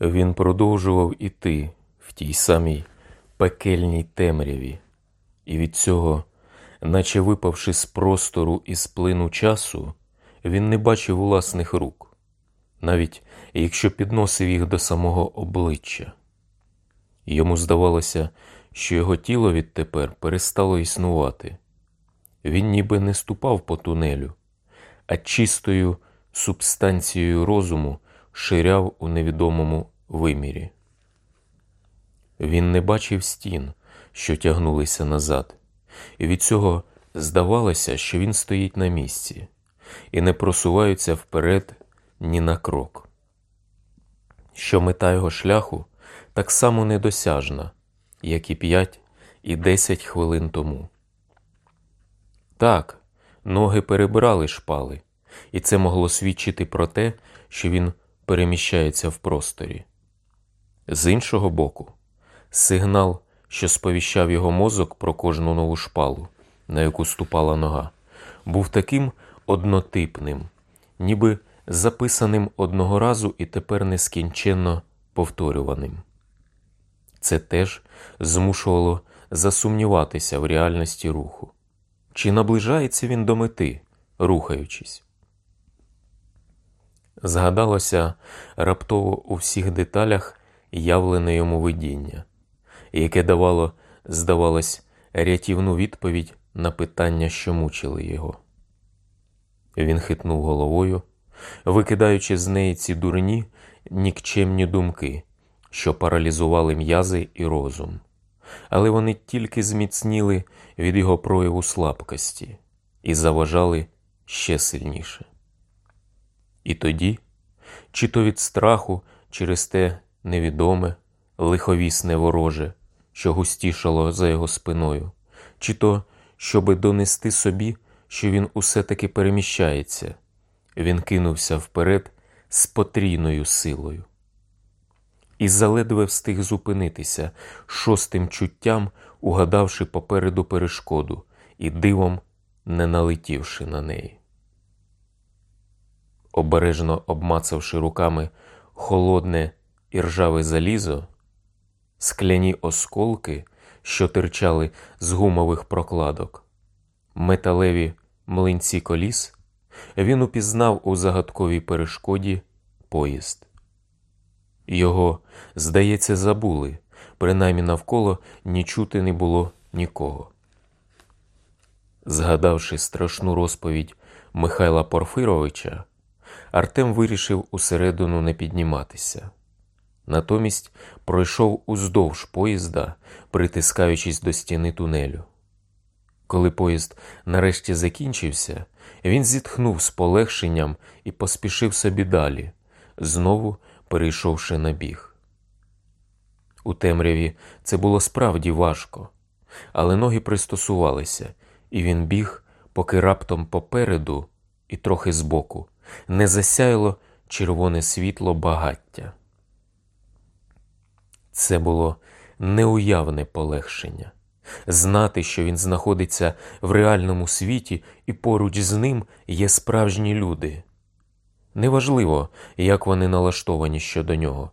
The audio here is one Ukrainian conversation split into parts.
Він продовжував іти в тій самій пекельній темряві, і від цього, наче випавши з простору і з плину часу, він не бачив власних рук, навіть якщо підносив їх до самого обличчя. Йому здавалося, що його тіло відтепер перестало існувати. Він ніби не ступав по тунелю, а чистою субстанцією розуму ширяв у невідомому вимірі. Він не бачив стін, що тягнулися назад, і від цього здавалося, що він стоїть на місці і не просувається вперед ні на крок. Що мета його шляху так само недосяжна, як і п'ять і десять хвилин тому. Так, ноги перебирали шпали, і це могло свідчити про те, що він переміщається в просторі. З іншого боку, сигнал, що сповіщав його мозок про кожну нову шпалу, на яку ступала нога, був таким однотипним, ніби записаним одного разу і тепер нескінченно повторюваним. Це теж змушувало засумніватися в реальності руху. Чи наближається він до мети, рухаючись? Згадалося раптово у всіх деталях явлене йому видіння, яке давало, здавалось, рятівну відповідь на питання, що мучили його. Він хитнув головою, викидаючи з неї ці дурні, нікчемні думки, що паралізували м'язи і розум, але вони тільки зміцніли від його прояву слабкості і заважали ще сильніше. І тоді, чи то від страху через те невідоме, лиховісне вороже, що густішало за його спиною, чи то, щоби донести собі, що він усе таки переміщається, він кинувся вперед з потрійною силою. І заледве встиг зупинитися шостим чуттям, угадавши попереду перешкоду і дивом не налетівши на неї. Обережно обмацавши руками холодне і ржаве залізо, скляні осколки, що тирчали з гумових прокладок, металеві млинці коліс, він упізнав у загадковій перешкоді поїзд. Його, здається, забули, принаймні навколо ні чути не було нікого. Згадавши страшну розповідь Михайла Порфировича, Артем вирішив усередину не підніматися. Натомість пройшов уздовж поїзда, притискаючись до стіни тунелю. Коли поїзд нарешті закінчився, він зітхнув з полегшенням і поспішив собі далі, знову перейшовши на біг. У темряві це було справді важко, але ноги пристосувалися, і він біг, поки раптом попереду і трохи збоку не засяяло червоне світло багаття. Це було неуявне полегшення знати, що він знаходиться в реальному світі, і поруч з ним є справжні люди. Неважливо, як вони налаштовані щодо нього.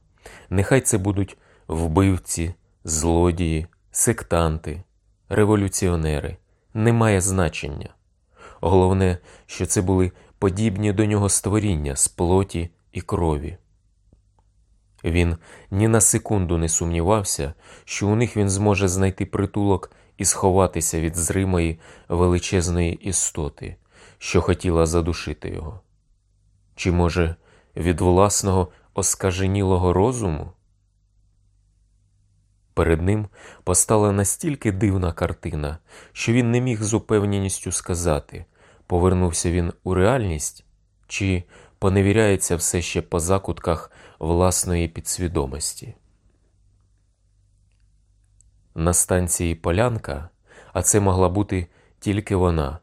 Нехай це будуть вбивці, злодії, сектанти, революціонери. Немає значення. Головне, що це були подібні до нього створіння з плоті і крові. Він ні на секунду не сумнівався, що у них він зможе знайти притулок і сховатися від зримої величезної істоти, що хотіла задушити його. Чи, може, від власного оскаженілого розуму? Перед ним постала настільки дивна картина, що він не міг з упевненістю сказати, повернувся він у реальність, чи поневіряється все ще по закутках власної підсвідомості. На станції Полянка, а це могла бути тільки вона,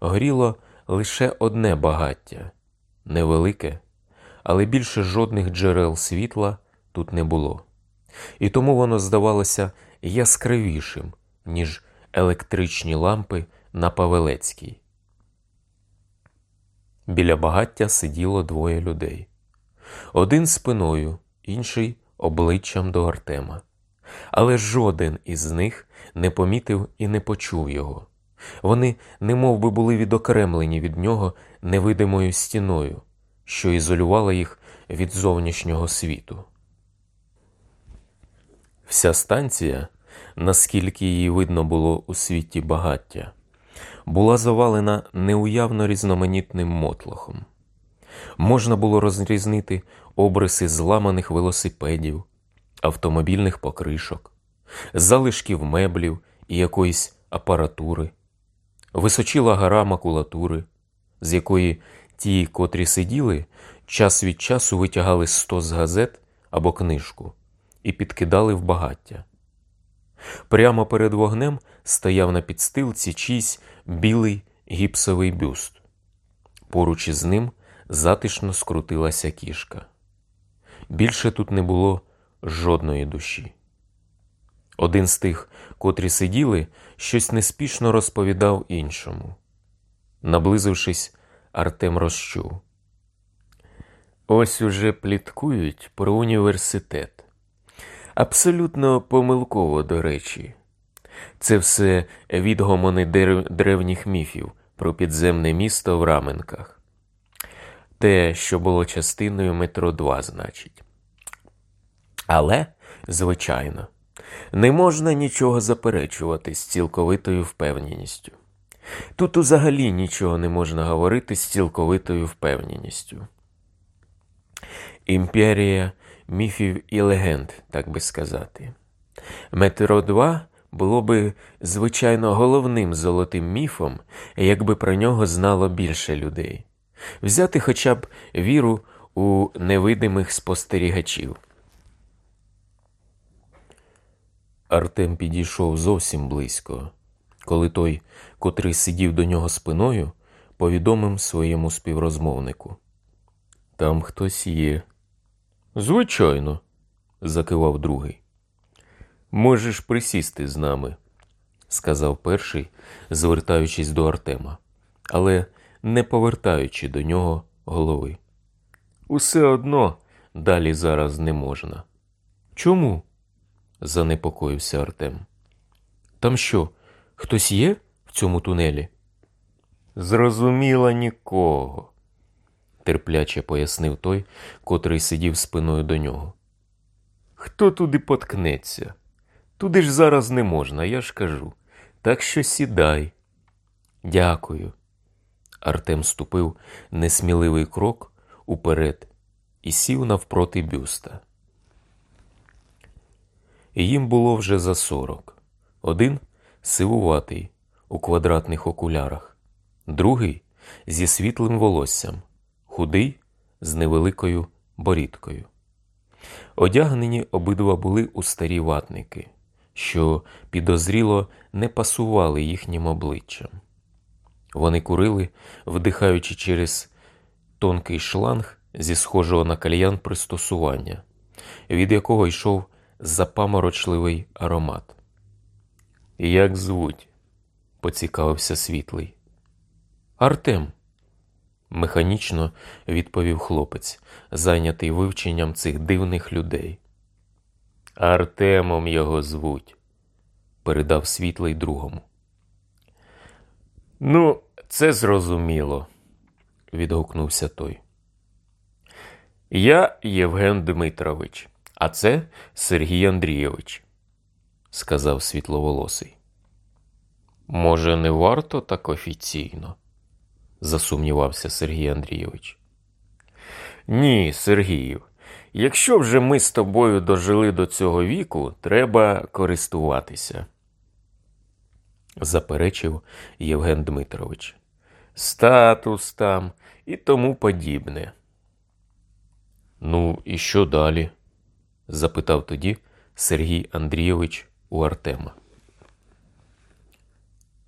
горіло лише одне багаття невелике, але більше жодних джерел світла тут не було, і тому воно здавалося яскравішим, ніж електричні лампи на Павелецькій. Біля багаття сиділо двоє людей один спиною, інший обличчям до Артема. Але жоден із них не помітив і не почув його. Вони немов би були відокремлені від нього невидимою стіною, що ізолювала їх від зовнішнього світу. Вся станція, наскільки її видно було у світі багаття, була завалена неуявно різноманітним мотлохом. Можна було розрізнити обриси зламаних велосипедів, автомобільних покришок, залишків меблів і якоїсь апаратури, височила гора макулатури, з якої ті, котрі сиділи, час від часу витягали сто з газет або книжку і підкидали в багаття. Прямо перед вогнем стояв на підстилці чийсь білий гіпсовий бюст. Поруч із ним затишно скрутилася кішка. Більше тут не було жодної душі. Один з тих, котрі сиділи, щось неспішно розповідав іншому. Наблизившись, Артем розчув. Ось уже пліткують про університет. Абсолютно помилково, до речі. Це все відгомони древніх міфів про підземне місто в Раменках. Те, що було частиною метро 2, значить. Але, звичайно, не можна нічого заперечувати з цілковитою впевненістю. Тут взагалі нічого не можна говорити з цілковитою впевненістю. Імперія міфів і легенд, так би сказати. Метро 2 було би, звичайно, головним золотим міфом, якби про нього знало більше людей. Взяти хоча б віру у невидимих спостерігачів. Артем підійшов зовсім близько, коли той, котрий сидів до нього спиною, повідомив своєму співрозмовнику. Там хтось є. Звичайно, закивав другий. Можеш присісти з нами, сказав перший, звертаючись до Артема, але не повертаючи до нього голови. Усе одно далі зараз не можна. Чому? занепокоївся Артем. Там що, хтось є в цьому тунелі? Зрозуміло нікого, терпляче пояснив той, котрий сидів спиною до нього. Хто туди поткнеться? Туди ж зараз не можна, я ж кажу. Так що сідай. Дякую. Артем ступив несміливий крок уперед і сів навпроти бюста. Їм було вже за сорок. Один сивуватий у квадратних окулярах, другий зі світлим волоссям, худий з невеликою борідкою. Одягнені обидва були у старі ватники, що підозріло не пасували їхнім обличчям. Вони курили, вдихаючи через тонкий шланг зі схожого на кальян пристосування, від якого йшов запаморочливий аромат. Як звуть? поцікавився світлий. Артем, механічно відповів хлопець, зайнятий вивченням цих дивних людей. Артемом його звуть, передав світлий другому. Ну, це зрозуміло, відгукнувся той. Я Євген Дмитрович, а це Сергій Андрійович, сказав світловолосий. Може, не варто так офіційно? Засумнівався Сергій Андрійович. Ні, Сергію, якщо вже ми з тобою дожили до цього віку, треба користуватися, заперечив Євген Дмитрович. Статус там і тому подібне. Ну, і що далі? запитав тоді Сергій Андрійович у Артема.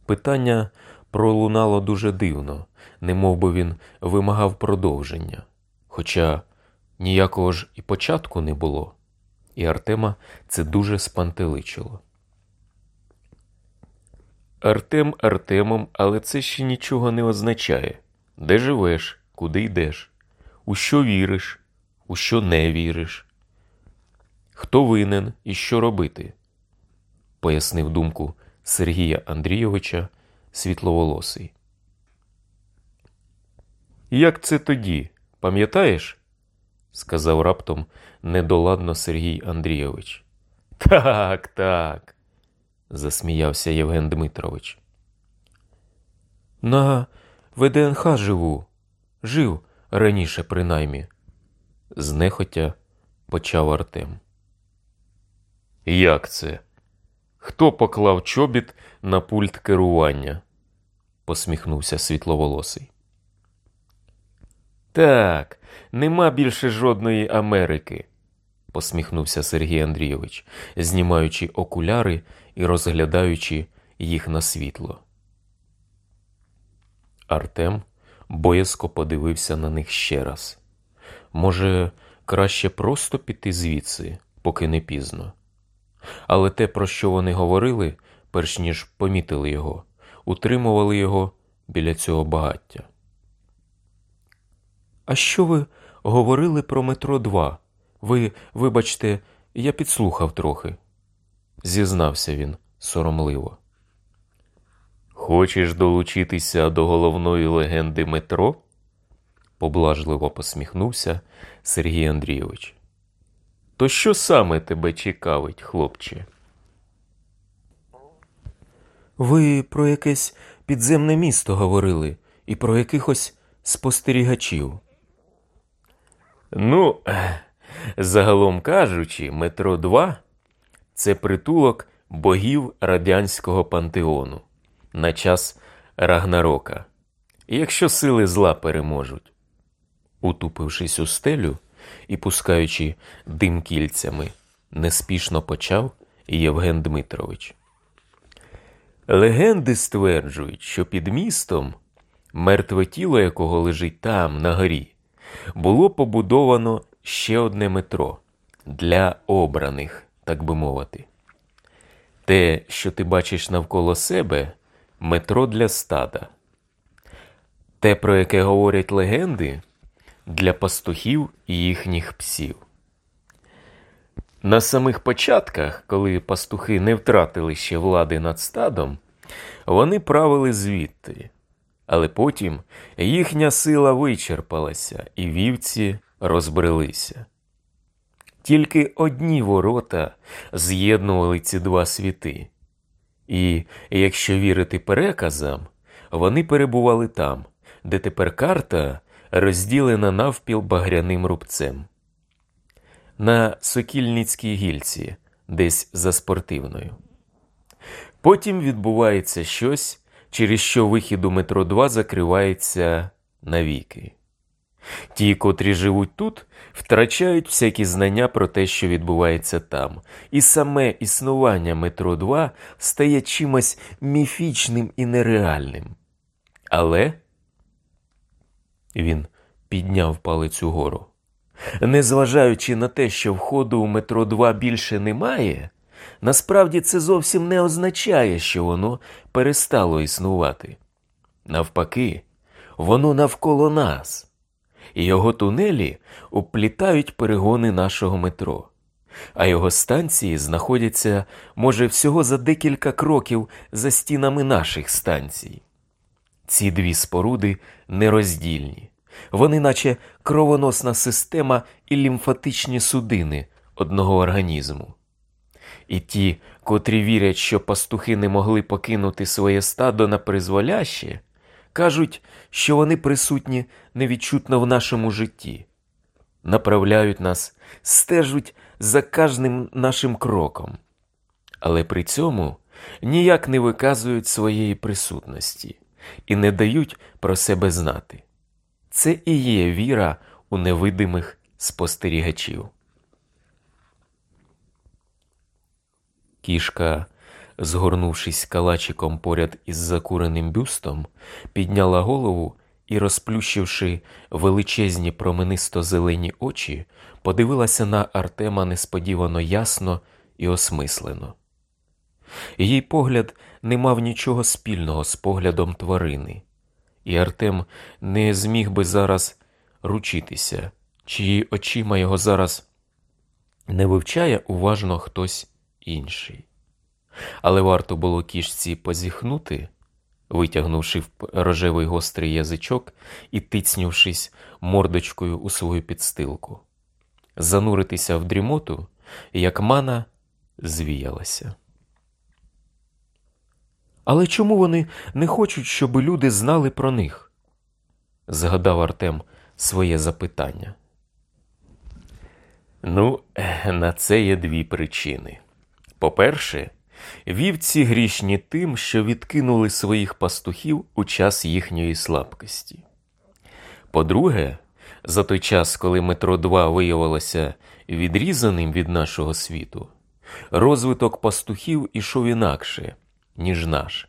Питання пролунало дуже дивно, немов би він вимагав продовження, хоча ніякого ж і початку не було, і Артема це дуже спантеличило. Артем Артемом, але це ще нічого не означає. Де живеш, куди йдеш, у що віриш, у що не віриш. хто винен і що робити, пояснив думку Сергія Андрійовича світловолосий. Як це тоді, пам'ятаєш? сказав раптом недоладно Сергій Андрійович. Так, так, засміявся Євген Дмитрович. На ВДНХ живу, жив раніше, принаймні, знехотя почав Артем. Як це? Хто поклав чобіт на пульт керування? посміхнувся світловолосий. Так, нема більше жодної Америки, посміхнувся Сергій Андрійович, знімаючи окуляри і розглядаючи їх на світло. Артем боязко подивився на них ще раз. Може, краще просто піти звідси, поки не пізно. Але те, про що вони говорили, перш ніж помітили його, утримували його біля цього багаття. А що ви говорили про метро 2? Ви, вибачте, я підслухав трохи, зізнався він соромливо. Хочеш долучитися до головної легенди метро? поблажливо посміхнувся Сергій Андрійович. То що саме тебе цікавить, хлопче? Ви про якесь підземне місто говорили і про якихось спостерігачів. Ну, загалом кажучи, метро 2 це притулок богів радянського пантеону на час Рагнарока, якщо сили зла переможуть. Утупившись у стелю і пускаючи дим кільцями, неспішно почав Євген Дмитрович. Легенди стверджують, що під містом, мертве тіло якого лежить там, на горі, було побудовано ще одне метро для обраних, так би мовити. Те, що ти бачиш навколо себе, метро для стада. Те, про яке говорять легенди, для пастухів і їхніх псів. На самих початках, коли пастухи не втратили ще влади над стадом, вони правили звідти, але потім їхня сила вичерпалася, і вівці розбрелися. Тільки одні ворота з'єднували ці два світи, і, якщо вірити переказам, вони перебували там, де тепер карта розділена навпіл багряним рубцем. На Сокільницькій гільці, десь за спортивною. Потім відбувається щось, через що вихід у метро 2 закривається навіки. Ті, котрі живуть тут, втрачають всякі знання про те, що відбувається там, і саме існування метро 2 стає чимось міфічним і нереальним. Але він підняв палець угору. Незважаючи на те, що входу у метро 2 більше немає, насправді це зовсім не означає, що воно перестало існувати. Навпаки, воно навколо нас і його тунелі оплітають перегони нашого метро, а його станції знаходяться, може, всього за декілька кроків за стінами наших станцій. Ці дві споруди нероздільні, вони, наче кровоносна система і лімфатичні судини одного організму. І ті, котрі вірять, що пастухи не могли покинути своє стадо на призволяще, кажуть, що вони присутні невідчутно в нашому житті, направляють нас, стежуть за кожним нашим кроком, але при цьому ніяк не виказують своєї присутності і не дають про себе знати. Це і є віра у невидимих спостерігачів. Кішка згорнувшись калачиком поряд із закуреним бюстом, підняла голову і, розплющивши величезні променисто зелені очі, подивилася на Артема несподівано ясно і осмислено. Її погляд не мав нічого спільного з поглядом тварини, і Артем не зміг би зараз ручитися, чиї очима його зараз не вивчає уважно хтось інший. Але варто було кішці позіхнути, витягнувши в рожевий гострий язичок і тицнувшись мордочкою у свою підстилку, зануритися в дрімоту, як мана звіялася. Але чому вони не хочуть, щоб люди знали про них? згадав Артем своє запитання. Ну, на це є дві причини. По-перше, вівці грішні тим, що відкинули своїх пастухів у час їхньої слабкості. По-друге, за той час, коли метро 2 виявилося відрізаним від нашого світу, розвиток пастухів ішов інакше, ніж наш.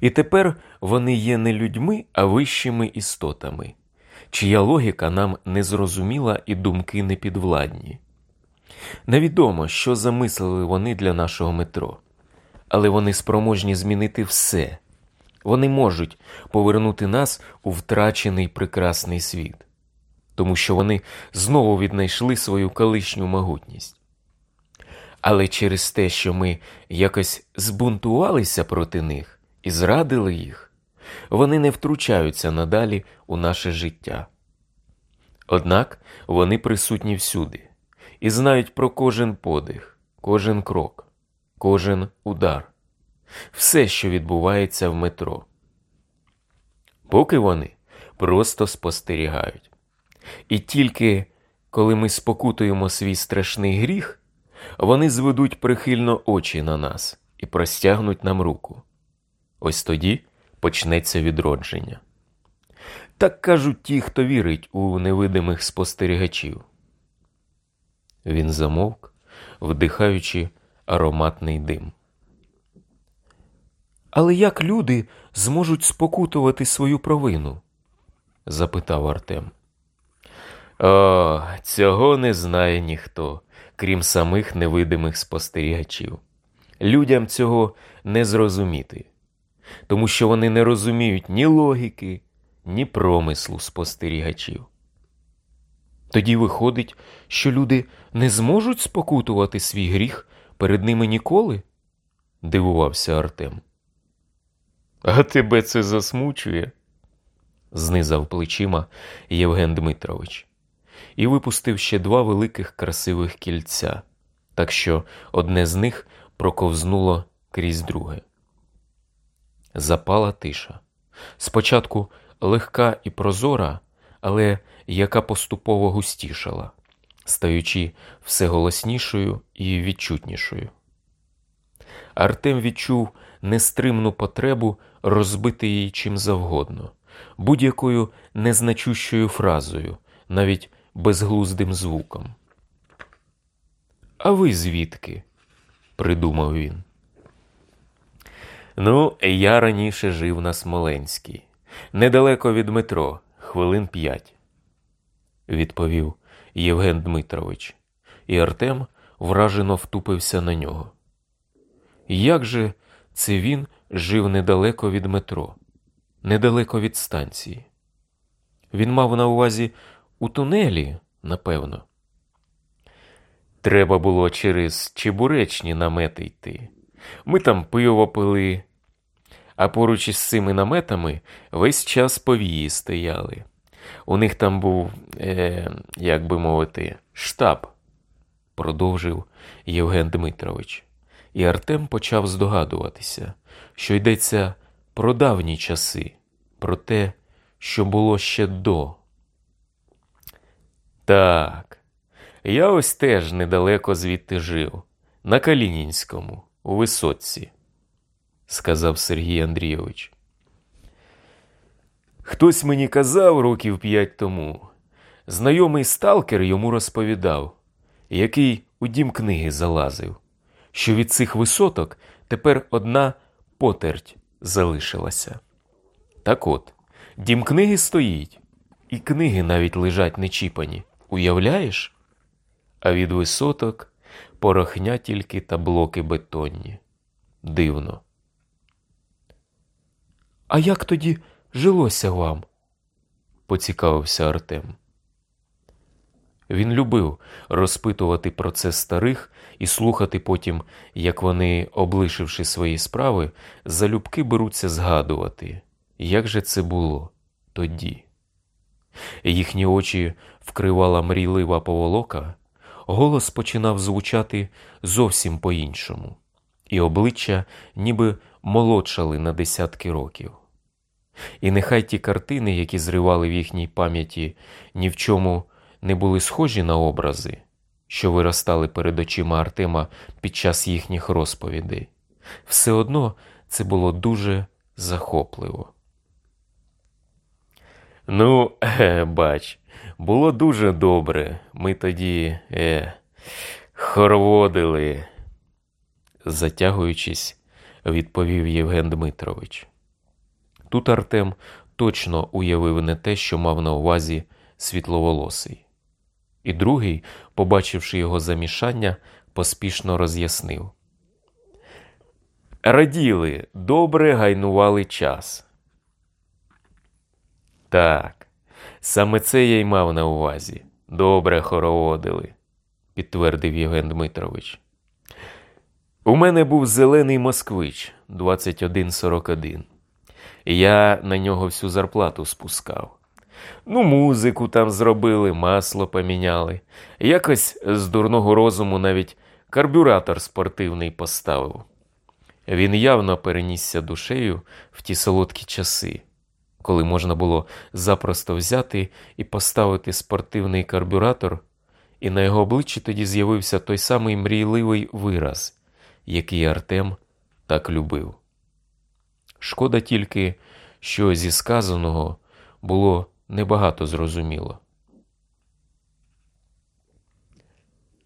І тепер вони є не людьми, а вищими істотами, чия логіка нам не зрозуміла і думки не підвладні. Невідомо, що замислили вони для нашого метро, але вони спроможні змінити все. Вони можуть повернути нас у втрачений прекрасний світ, тому що вони знову віднайшли свою колишню могутність. Але через те, що ми якось збунтувалися проти них і зрадили їх, вони не втручаються надалі у наше життя. Однак вони присутні всюди і знають про кожен подих, кожен крок, кожен удар, все, що відбувається в метро. Поки вони просто спостерігають. І тільки коли ми спокутуємо свій страшний гріх, вони зведуть прихильно очі на нас і простягнуть нам руку. Ось тоді почнеться відродження. Так кажуть ті, хто вірить у невидимих спостерігачів. Він замовк, вдихаючи ароматний дим. Але як люди зможуть спокутувати свою провину? запитав Артем. О, цього не знає ніхто, крім самих невидимих спостерігачів. Людям цього не зрозуміти, тому що вони не розуміють ні логіки, ні промислу спостерігачів. Тоді виходить, що люди не зможуть спокутувати свій гріх перед ними ніколи? дивувався Артем. А тебе це засмучує? знизав плечима Євген Дмитрович і випустив ще два великих красивих кільця, так що одне з них проковзнуло крізь друге. Запала тиша. Спочатку легка і прозора, але яка поступово густішала, стаючи все голоснішою і відчутнішою. Артем відчув нестримну потребу розбити її чим завгодно, будь-якою незначущою фразою, навіть безглуздим звуком. А ви звідки? придумав він. Ну, я раніше жив на Смоленській, недалеко від метро, хвилин п'ять, відповів Євген Дмитрович, і Артем вражено втупився на нього. Як же це він жив недалеко від метро, недалеко від станції? Він мав на увазі у тунелі, напевно. Треба було через чебуречні намети йти. Ми там пиво пили, а поруч із цими наметами весь час повії стояли. У них там був, е, як би мовити, штаб, продовжив Євген Дмитрович. І Артем почав здогадуватися, що йдеться про давні часи, про те, що було ще до. Так, я ось теж недалеко звідти жив, на Калінінському, у Висоцці, сказав Сергій Андрійович. Хтось мені казав років п'ять тому. Знайомий сталкер йому розповідав, який у дім книги залазив, що від цих висоток тепер одна потерть залишилася. Так от, дім книги стоїть, і книги навіть лежать нечіпані. Уявляєш? А від висоток порохня тільки та блоки бетонні. Дивно. А як тоді жилося вам? поцікавився Артем. Він любив розпитувати про це старих і слухати потім, як вони, облишивши свої справи, залюбки беруться згадувати, як же це було тоді. Їхні очі вкривала мрійлива поволока, голос починав звучати зовсім по-іншому, і обличчя ніби молодшали на десятки років. І нехай ті картини, які зривали в їхній пам'яті, ні в чому не були схожі на образи, що виростали перед очима Артема під час їхніх розповідей, все одно це було дуже захопливо. Ну, е, бач, було дуже добре. Ми тоді е, хороводили, затягуючись, відповів Євген Дмитрович. Тут Артем точно уявив не те, що мав на увазі світловолосий. І другий, побачивши його замішання, поспішно роз'яснив. Раділи, добре гайнували час. Так, саме це я й мав на увазі. Добре хороводили, підтвердив Євген Дмитрович. У мене був зелений москвич 2141. Я на нього всю зарплату спускав. Ну, музику там зробили, масло поміняли. Якось з дурного розуму навіть карбюратор спортивний поставив. Він явно перенісся душею в ті солодкі часи, коли можна було запросто взяти і поставити спортивний карбюратор, і на його обличчі тоді з'явився той самий мрійливий вираз, який Артем так любив. Шкода тільки, що зі сказаного було небагато зрозуміло.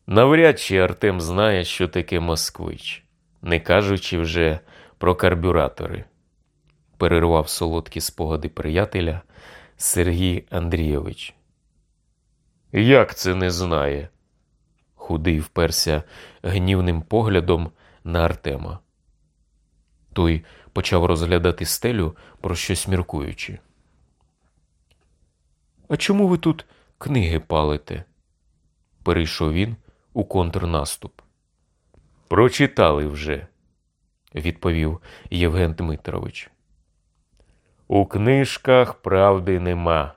Навряд чи Артем знає, що таке москвич, не кажучи вже про карбюратори, перервав солодкі спогади приятеля Сергій Андрійович. Як це не знає? Худий вперся гнівним поглядом на Артема. Той почав розглядати стелю, про щось міркуючи. А чому ви тут книги палите? перейшов він у контрнаступ. Прочитали вже, відповів Євген Дмитрович. У книжках правди нема,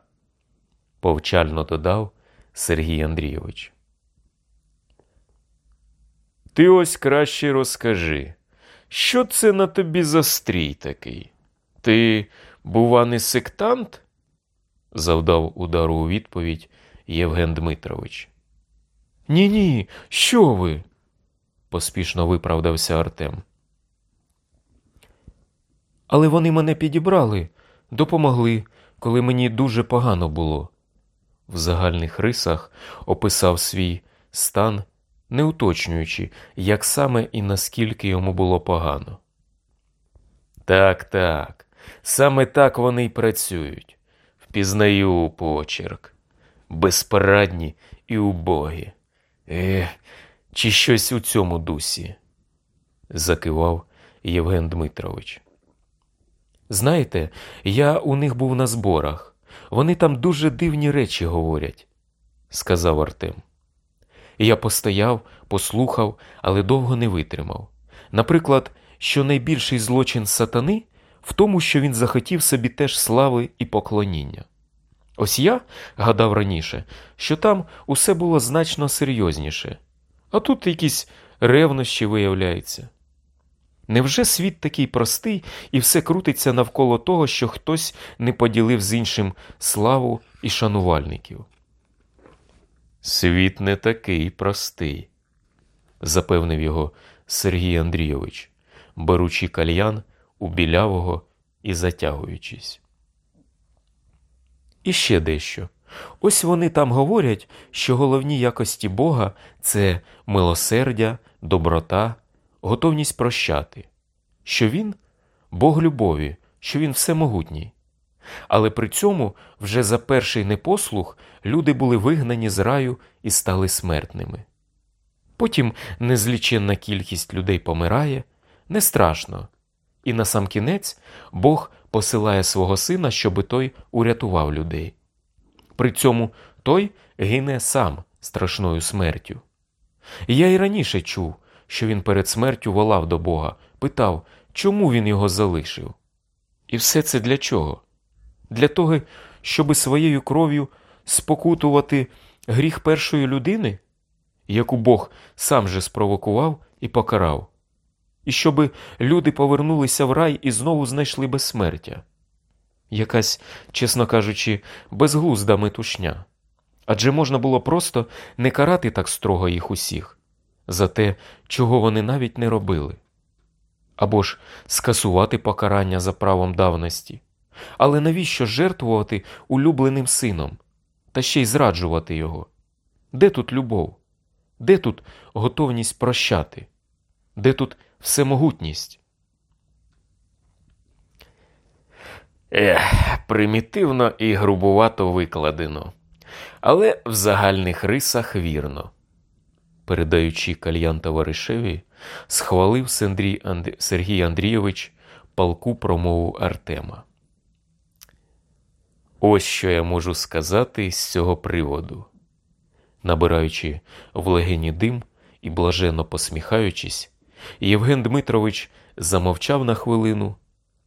повчально додав Сергій Андрійович. Ти ось краще розкажи, що це на тобі за стрій такий? Ти, бува, не сектант? завдав удару у відповідь Євген Дмитрович. Ні, ні, що ви? поспішно виправдався Артем. Але вони мене підібрали, допомогли, коли мені дуже погано було. В загальних рисах описав свій стан, не уточнюючи, як саме і наскільки йому було погано. Так, так, саме так вони й працюють. Впізнаю почерк, безпорадні і убогі. Ех, чи щось у цьому дусі? закивав Євген Дмитрович. Знаєте, я у них був на зборах. Вони там дуже дивні речі говорять, сказав Артем. Я постояв, послухав, але довго не витримав. Наприклад, що найбільший злочин сатани в тому, що він захотів собі теж слави і поклоніння. Ось я гадав раніше, що там усе було значно серйозніше, а тут якісь ревнощі виявляються. Невже світ такий простий і все крутиться навколо того, що хтось не поділив з іншим славу і шанувальників? Світ не такий простий, запевнив його Сергій Андрійович, беручи кальян у білявого і затягуючись. І ще дещо. Ось вони там говорять, що головні якості Бога це милосердя, доброта, готовність прощати, що Він Бог любові, що Він всемогутній. Але при цьому вже за перший непослух люди були вигнані з раю і стали смертними. Потім незліченна кількість людей помирає, не страшно, і на сам кінець Бог посилає свого сина, щоби той урятував людей. При цьому той гине сам страшною смертю. Я й раніше чув, що він перед смертю волав до Бога, питав, чому він його залишив. І все це для чого? Для того, щоби своєю кров'ю спокутувати гріх першої людини, яку Бог сам же спровокував і покарав, і щоби люди повернулися в рай і знову знайшли безсмертя. Якась, чесно кажучи, безглузда метушня. Адже можна було просто не карати так строго їх усіх за те, чого вони навіть не робили, або ж скасувати покарання за правом давності. Але навіщо жертвувати улюбленим сином та ще й зраджувати його? Де тут любов? Де тут готовність прощати? Де тут всемогутність? Ех, примітивно і грубувато викладено, але в загальних рисах вірно. Передаючи кальян товаришеві, схвалив Сергій Андрійович палку промову Артема. Ось що я можу сказати з цього приводу. Набираючи в легені дим і блаженно посміхаючись, Євген Дмитрович замовчав на хвилину,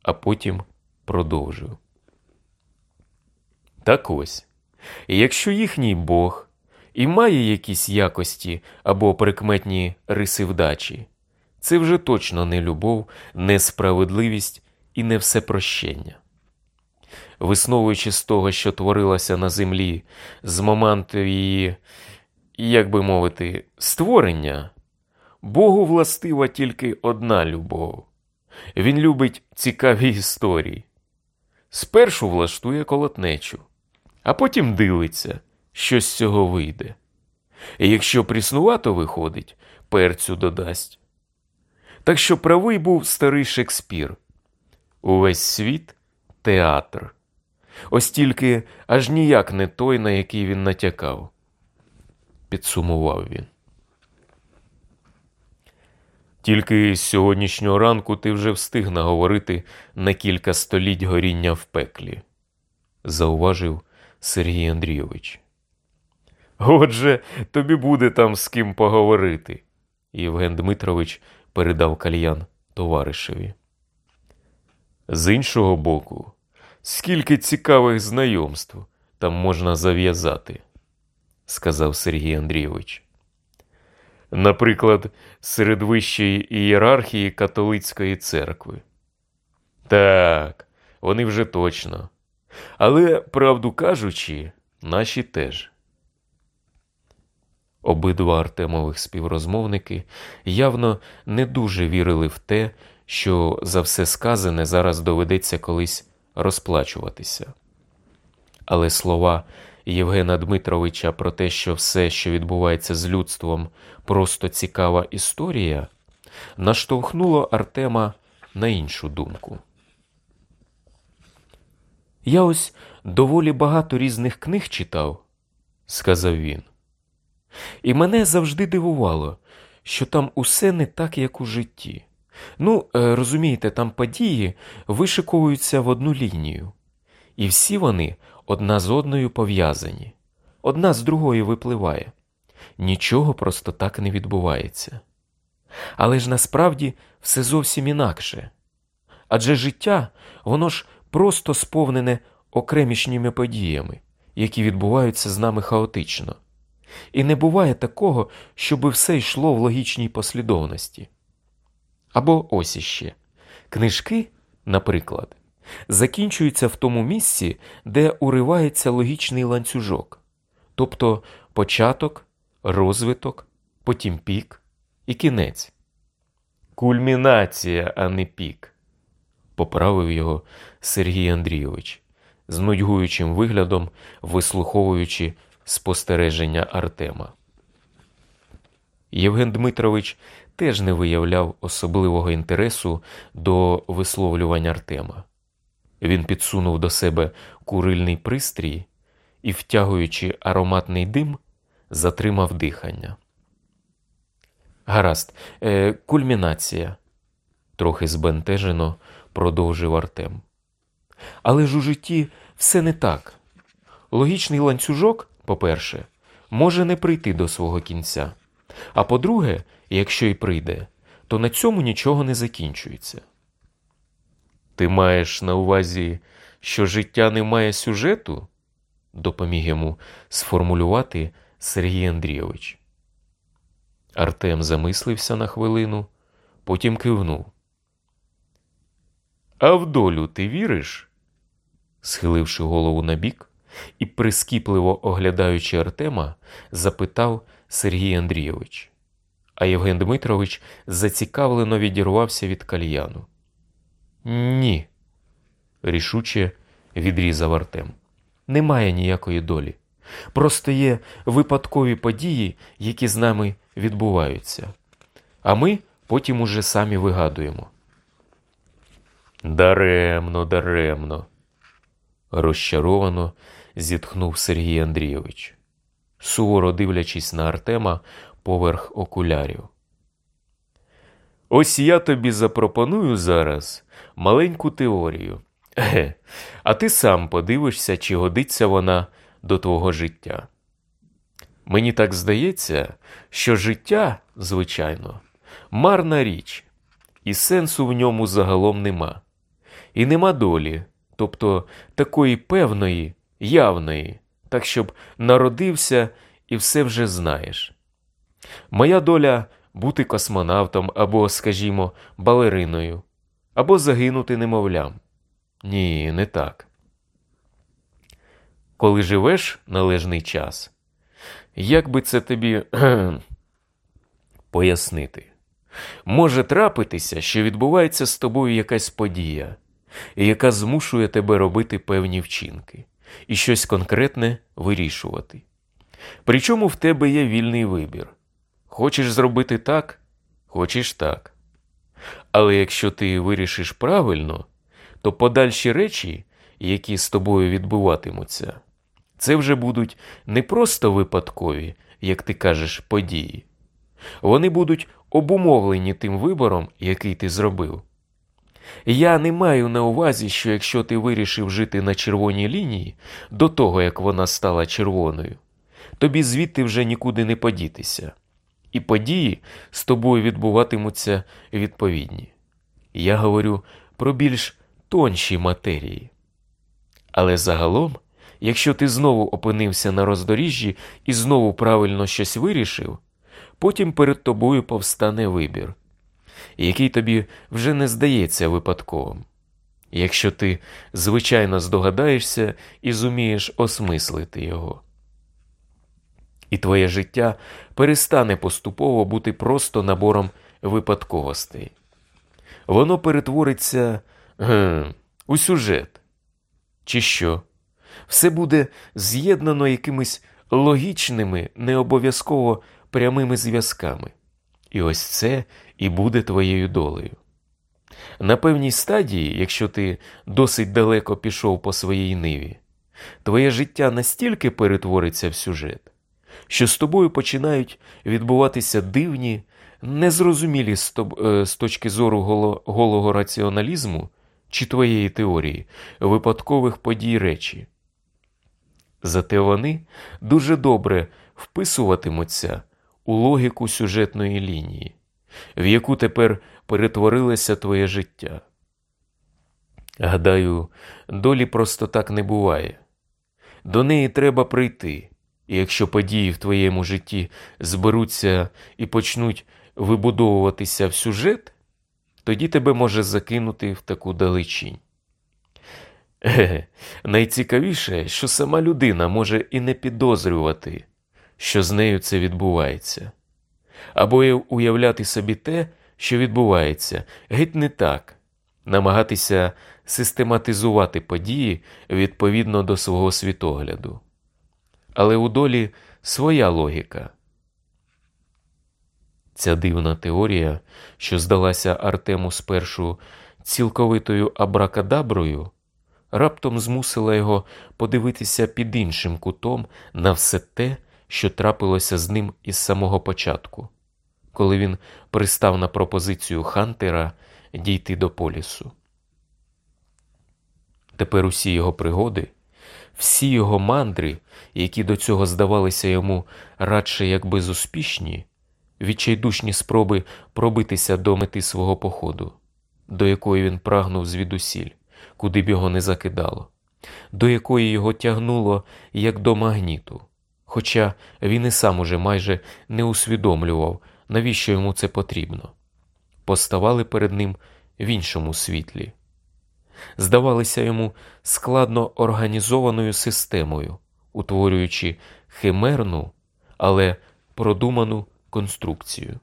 а потім продовжив. Так ось, якщо їхній Бог і має якісь якості або прикметні риси вдачі, це вже точно не любов, не справедливість і не всепрощення. Висновуючи з того, що творилося на землі з моменту її, як би мовити, створення, Богу властива тільки одна любов. Він любить цікаві історії. Спершу влаштує колотнечу, а потім дивиться, що з цього вийде. І якщо пріснувато виходить, перцю додасть. Так що правий був старий Шекспір. Увесь світ театр. Ось тільки аж ніяк не той, на який він натякав, підсумував він. Тільки з сьогоднішнього ранку ти вже встиг наговорити на кілька століть горіння в пеклі, зауважив Сергій Андрійович. Отже, тобі буде там з ким поговорити, Євген Дмитрович передав кальян товаришеві. З іншого боку, скільки цікавих знайомств там можна зав'язати, сказав Сергій Андрійович. Наприклад, серед вищої ієрархії католицької церкви. Так, вони вже точно. Але, правду кажучи, наші теж. Обидва Артемових співрозмовники явно не дуже вірили в те, що за все сказане зараз доведеться колись розплачуватися. Але слова Євгена Дмитровича про те, що все, що відбувається з людством, просто цікава історія, наштовхнуло Артема на іншу думку. Я ось доволі багато різних книг читав, сказав він. І мене завжди дивувало, що там усе не так, як у житті. Ну, е, розумієте, там події вишиковуються в одну лінію, і всі вони одна з одною пов'язані, одна з другою випливає. Нічого просто так не відбувається. Але ж насправді все зовсім інакше. Адже життя, воно ж просто сповнене окремішніми подіями, які відбуваються з нами хаотично. І не буває такого, щоби все йшло в логічній послідовності. Або ось іще. Книжки, наприклад, закінчуються в тому місці, де уривається логічний ланцюжок, тобто початок, розвиток, потім пік і кінець. Кульмінація, а не пік, поправив його Сергій Андрійович, з нудьгуючим виглядом вислуховуючи спостереження Артема. Євген Дмитрович теж не виявляв особливого інтересу до висловлювань Артема. Він підсунув до себе курильний пристрій і, втягуючи ароматний дим, затримав дихання. Гаразд, е, кульмінація, трохи збентежено продовжив Артем. Але ж у житті все не так. Логічний ланцюжок, по-перше, може не прийти до свого кінця. А по-друге, якщо й прийде, то на цьому нічого не закінчується. Ти маєш на увазі, що життя не має сюжету? допоміг йому сформулювати Сергій Андрійович. Артем замислився на хвилину, потім кивнув. А в долю ти віриш? схиливши голову набік і прискіпливо оглядаючи Артема, запитав Сергій Андрійович. А Євген Дмитрович зацікавлено відірвався від кальяну. Ні, рішуче відрізав Артем. Немає ніякої долі. Просто є випадкові події, які з нами відбуваються. А ми потім уже самі вигадуємо. Даремно, даремно, розчаровано зітхнув Сергій Андрійович, суворо дивлячись на Артема поверх окулярів. Ось я тобі запропоную зараз маленьку теорію. Ге, а ти сам подивишся, чи годиться вона до твого життя. Мені так здається, що життя, звичайно, марна річ, і сенсу в ньому загалом нема. І нема долі, тобто такої певної, явної, так щоб народився і все вже знаєш. Моя доля бути космонавтом або, скажімо, балериною, або загинути немовлям. Ні, не так. Коли живеш належний час, як би це тобі пояснити? Може трапитися, що відбувається з тобою якась подія, яка змушує тебе робити певні вчинки і щось конкретне вирішувати. Причому в тебе є вільний вибір. Хочеш зробити так, хочеш так. Але якщо ти вирішиш правильно, то подальші речі, які з тобою відбуватимуться, це вже будуть не просто випадкові, як ти кажеш, події. Вони будуть обумовлені тим вибором, який ти зробив. Я не маю на увазі, що якщо ти вирішив жити на червоній лінії до того, як вона стала червоною, тобі звідти вже нікуди не подітися, і події з тобою відбуватимуться відповідні. Я говорю про більш тонші матерії. Але загалом, якщо ти знову опинився на роздоріжжі і знову правильно щось вирішив, потім перед тобою повстане вибір який тобі вже не здається випадковим, якщо ти звичайно здогадаєшся і зумієш осмислити його. І твоє життя перестане поступово бути просто набором випадковостей. Воно перетвориться гм, у сюжет. Чи що? Все буде з'єднано якимись логічними, не обов'язково прямими зв'язками. І ось це і буде твоєю долею. На певній стадії, якщо ти досить далеко пішов по своїй ниві, твоє життя настільки перетвориться в сюжет, що з тобою починають відбуватися дивні, незрозумілі з. Е, точки зору голо... голого раціоналізму чи твоєї теорії випадкових подій речі. Зате вони дуже добре вписуватимуться у логіку сюжетної лінії, в яку тепер перетворилося твоє життя. Гадаю, долі просто так не буває. До неї треба прийти, і якщо події в твоєму житті зберуться і почнуть вибудовуватися в сюжет, тоді тебе може закинути в таку далечінь. Еге, найцікавіше, що сама людина може і не підозрювати, що з нею це відбувається, або уявляти собі те, що відбувається, геть не так, намагатися систематизувати події відповідно до свого світогляду. Але у долі своя логіка. Ця дивна теорія, що здалася Артему спершу цілковитою абракадаброю, раптом змусила його подивитися під іншим кутом на все те, що трапилося з ним із самого початку, коли він пристав на пропозицію Хантера дійти до полісу. Тепер усі його пригоди, всі його мандри, які до цього здавалися йому радше як безуспішні, відчайдушні спроби пробитися до мети свого походу, до якої він прагнув звідусіль, куди б його не закидало, до якої його тягнуло як до магніту. Хоча він і сам уже майже не усвідомлював, навіщо йому це потрібно, поставали перед ним в іншому світлі здавалися йому складно організованою системою, утворюючи химерну, але продуману конструкцію.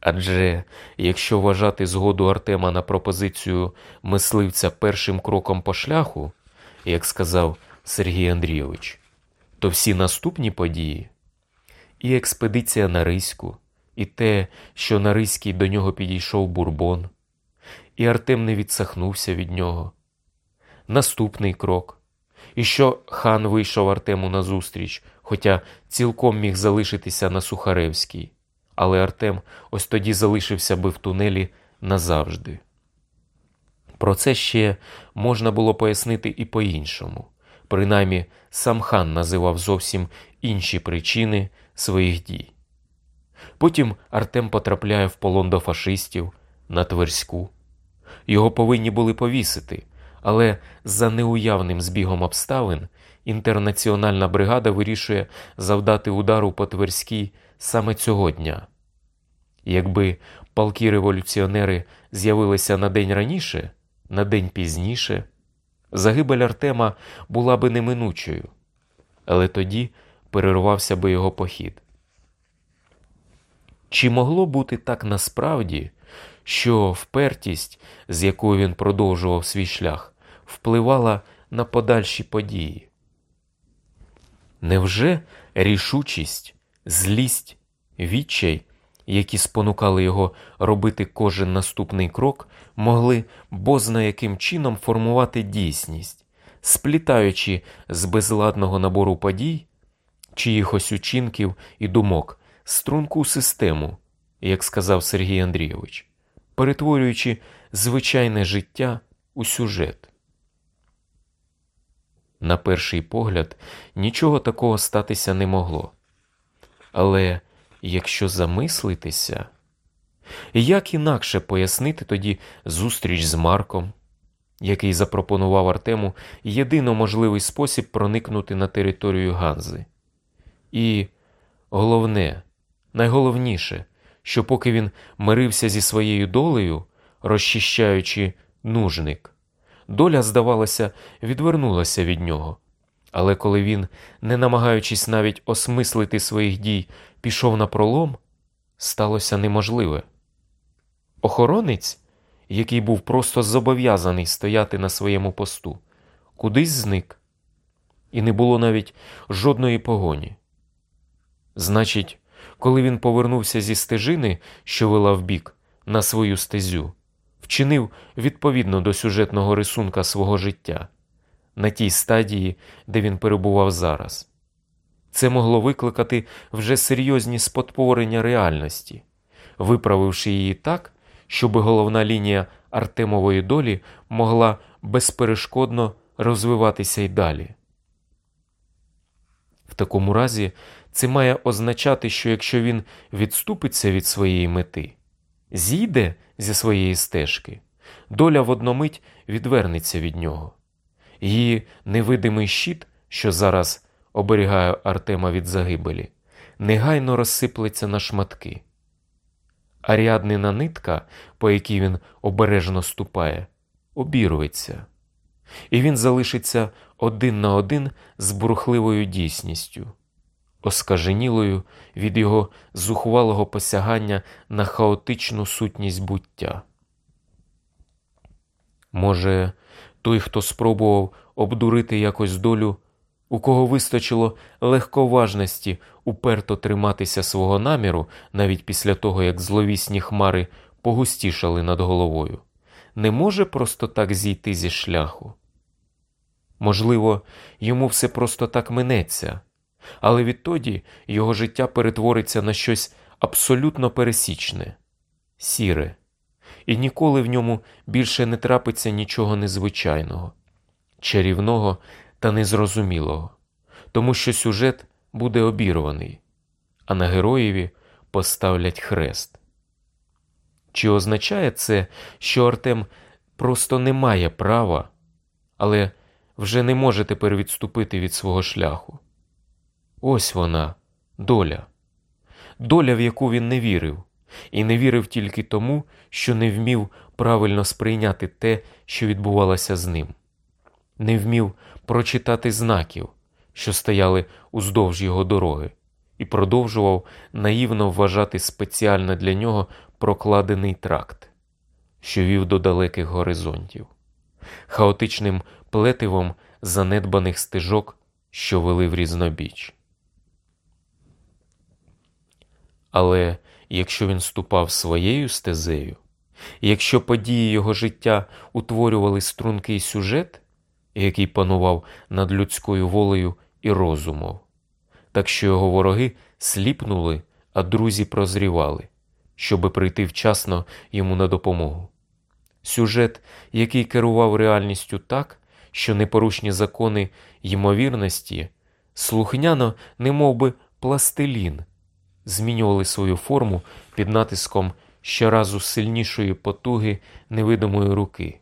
Адже якщо вважати згоду Артема на пропозицію мисливця першим кроком по шляху, як сказав Сергій Андрійович, то всі наступні події і експедиція на Риську, і те, що на Риській до нього підійшов бурбон, і Артем не відсахнувся від нього. Наступний крок. І що хан вийшов Артему назустріч, хоча цілком міг залишитися на Сухаревській, але Артем ось тоді залишився би в тунелі назавжди. Про це ще можна було пояснити і по-іншому. Принаймні, сам хан називав зовсім інші причини своїх дій. Потім Артем потрапляє в полон до фашистів на Тверську. Його повинні були повісити, але за неуявним збігом обставин інтернаціональна бригада вирішує завдати удару по Тверській саме цього дня. Якби палки революціонери з'явилися на день раніше, на день пізніше, загибель Артема була би неминучою, але тоді перервався би його похід. Чи могло бути так насправді, що впертість, з якою він продовжував свій шлях, впливала на подальші події. Невже рішучість, злість, відчай, які спонукали його робити кожен наступний крок, могли бозна яким чином формувати дійсність, сплітаючи з безладного набору подій, чиїхось учинків і думок струнку систему, як сказав Сергій Андрійович перетворюючи звичайне життя у сюжет. На перший погляд, нічого такого статися не могло. Але якщо замислитися, як інакше пояснити тоді зустріч з Марком, який запропонував Артему єдино можливий спосіб проникнути на територію Ганзи? І головне, найголовніше, що поки він мирився зі своєю долею, розчищаючи нужник, доля, здавалося, відвернулася від нього. Але коли він, не намагаючись навіть осмислити своїх дій, пішов на пролом, сталося неможливе. Охоронець, який був просто зобов'язаний стояти на своєму посту, кудись зник, і не було навіть жодної погоні. Значить, коли він повернувся зі стежини, що вела вбік, на свою стезю, вчинив відповідно до сюжетного рисунка свого життя на тій стадії, де він перебував зараз. Це могло викликати вже серйозні спотворення реальності, виправивши її так, щоб головна лінія Артемової долі могла безперешкодно розвиватися й далі. В такому разі це має означати, що якщо він відступиться від своєї мети, зійде зі своєї стежки, доля в одномить відвернеться від нього. Її невидимий щит, що зараз оберігає Артема від загибелі, негайно розсиплеться на шматки. Аріаднина нитка, по якій він обережно ступає, обірветься, і він залишиться один на один з бурхливою дійсністю оскаженілою від його зухвалого посягання на хаотичну сутність буття. Може, той, хто спробував обдурити якось долю, у кого вистачило легковажності уперто триматися свого наміру навіть після того, як зловісні хмари погустішали над головою, не може просто так зійти зі шляху. Можливо, йому все просто так минеться, але відтоді його життя перетвориться на щось абсолютно пересічне, сіре, і ніколи в ньому більше не трапиться нічого незвичайного, чарівного та незрозумілого, тому що сюжет буде обірваний, а на героєві поставлять хрест. Чи означає це, що Артем просто не має права, але вже не може тепер відступити від свого шляху? Ось вона, доля, доля, в яку він не вірив, і не вірив тільки тому, що не вмів правильно сприйняти те, що відбувалося з ним, не вмів прочитати знаків, що стояли уздовж його дороги, і продовжував наївно вважати спеціально для нього прокладений тракт, що вів до далеких горизонтів, хаотичним плетивом занедбаних стежок, що вели в різнобіч. Але якщо він ступав своєю стезею, якщо події його життя утворювали стрункий сюжет, який панував над людською волею і розумом, так що його вороги сліпнули, а друзі прозрівали, щоби прийти вчасно йому на допомогу. Сюжет, який керував реальністю так, що непорушні закони ймовірності, слухняно, немов би пластилін, змінювали свою форму під натиском щоразу сильнішої потуги невидимої руки,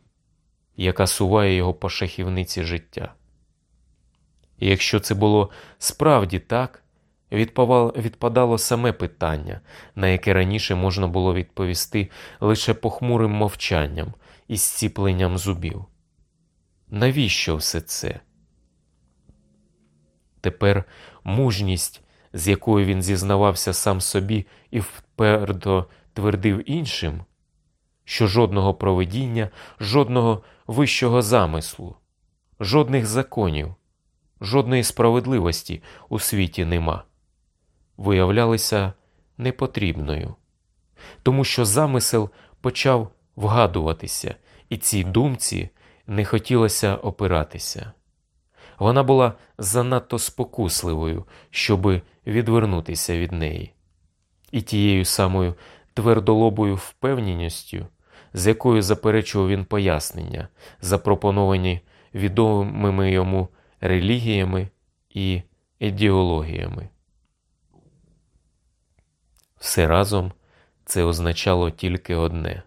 яка суває його по шахівниці життя. І якщо це було справді так, відпадало саме питання, на яке раніше можна було відповісти лише похмурим мовчанням і зціпленням зубів. Навіщо все це? Тепер мужність, з якою він зізнавався сам собі і вперто твердив іншим, що жодного проведіння, жодного вищого замислу, жодних законів, жодної справедливості у світі нема, виявлялися непотрібною, тому що замисел почав вгадуватися, і цій думці не хотілося опиратися. Вона була занадто спокусливою, щоби відвернутися від неї, і тією самою твердолобою впевненістю, з якою заперечував він пояснення, запропоновані відомими йому релігіями і ідеологіями. Все разом це означало тільки одне.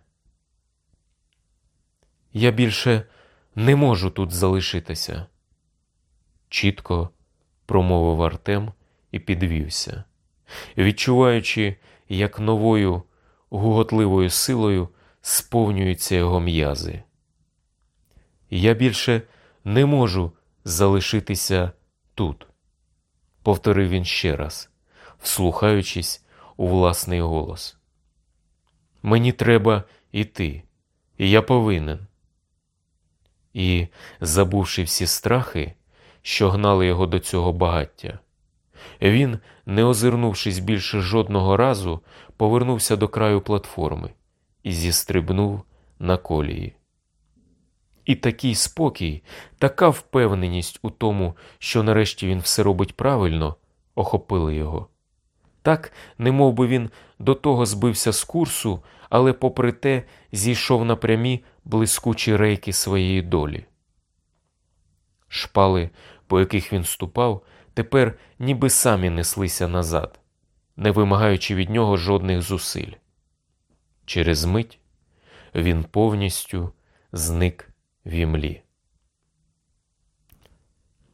Я більше не можу тут залишитися, чітко промовив Артем і підвівся, відчуваючи, як новою гуготливою силою сповнюються його м'язи. Я більше не можу залишитися тут, повторив він ще раз, вслухаючись у власний голос. Мені треба йти, і я повинен. І, забувши всі страхи, що гнали його до цього багаття, він, не озирнувшись більше жодного разу, повернувся до краю платформи і зістрибнув на колії. І такий спокій, така впевненість у тому, що нарешті він все робить правильно, охопили його. Так, не би він до того збився з курсу, але, попри те, зійшов на прямі блискучі рейки своєї долі. Шпали, по яких він ступав, тепер ніби самі неслися назад, не вимагаючи від нього жодних зусиль. Через мить він повністю зник в імлі.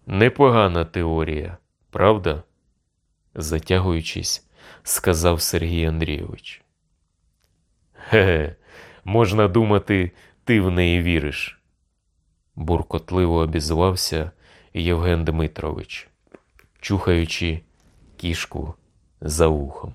Непогана теорія, правда? затягуючись, сказав Сергій Андрійович. Ге, можна думати, ти в неї віриш, буркотливо обізвався Євген Дмитрович, чухаючи кішку за вухом.